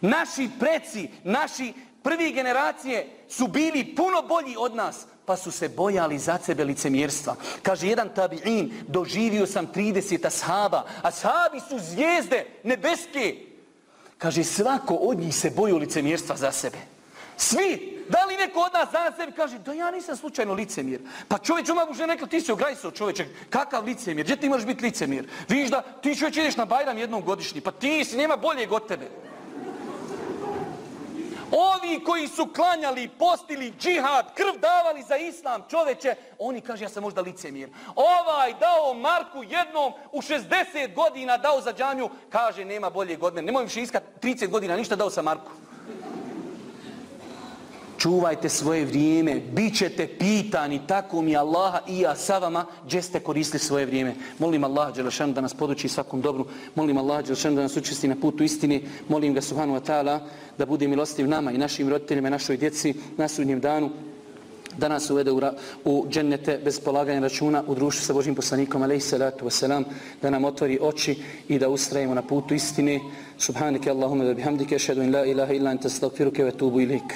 Naši preci, naši prvi generacije su bili puno bolji od nas, pa su se bojali za sebe licemjerstva. Kaže jedan tabi'in, doživio sam 30 ashaba. Ashabi su zvijezde nebeske. Kaže, svako od njih se boju licemjerstva za sebe. Svi, da li neko od nas danas sebi kaže, da ja nisam slučajno licemjer. Pa čovječ, ona mu žena rekla, ti si ograjso čovječe, kakav licemjer, gdje ti moraš biti licemjer? Viš da ti čovječ ideš na Bajram jednom godišnji, pa ti si, nema boljeg od tebe. Ovi koji su klanjali, postili, džihad, krv davali za islam, čoveče, oni kaže, ja sam možda licemjer. Ovaj dao Marku jednom u 60 godina dao za džamiju, kaže, nema bolje godine. Nemoj više iskat 30 godina, ništa dao sa Marku čuvajte svoje vrijeme, bit ćete pitani, tako mi Allaha i ja sa vama, gdje ste koristili svoje vrijeme. Molim Allah Đelešanu da nas poduči svakom dobru, molim Allah Đelešanu da nas učesti na putu istine, molim ga Subhanu wa ta'ala da bude milostiv nama i našim roditeljima i našoj djeci na sudnjem danu, da nas uvede u, u džennete bez polaganja računa u društvu sa Božim poslanikom, alaihi salatu wasalam, da nam otvori oči i da ustrajemo na putu istine. Subhanike Allahumma da bihamdike, šedu in la ilaha illa anta stavfiruke ve tubu ilik.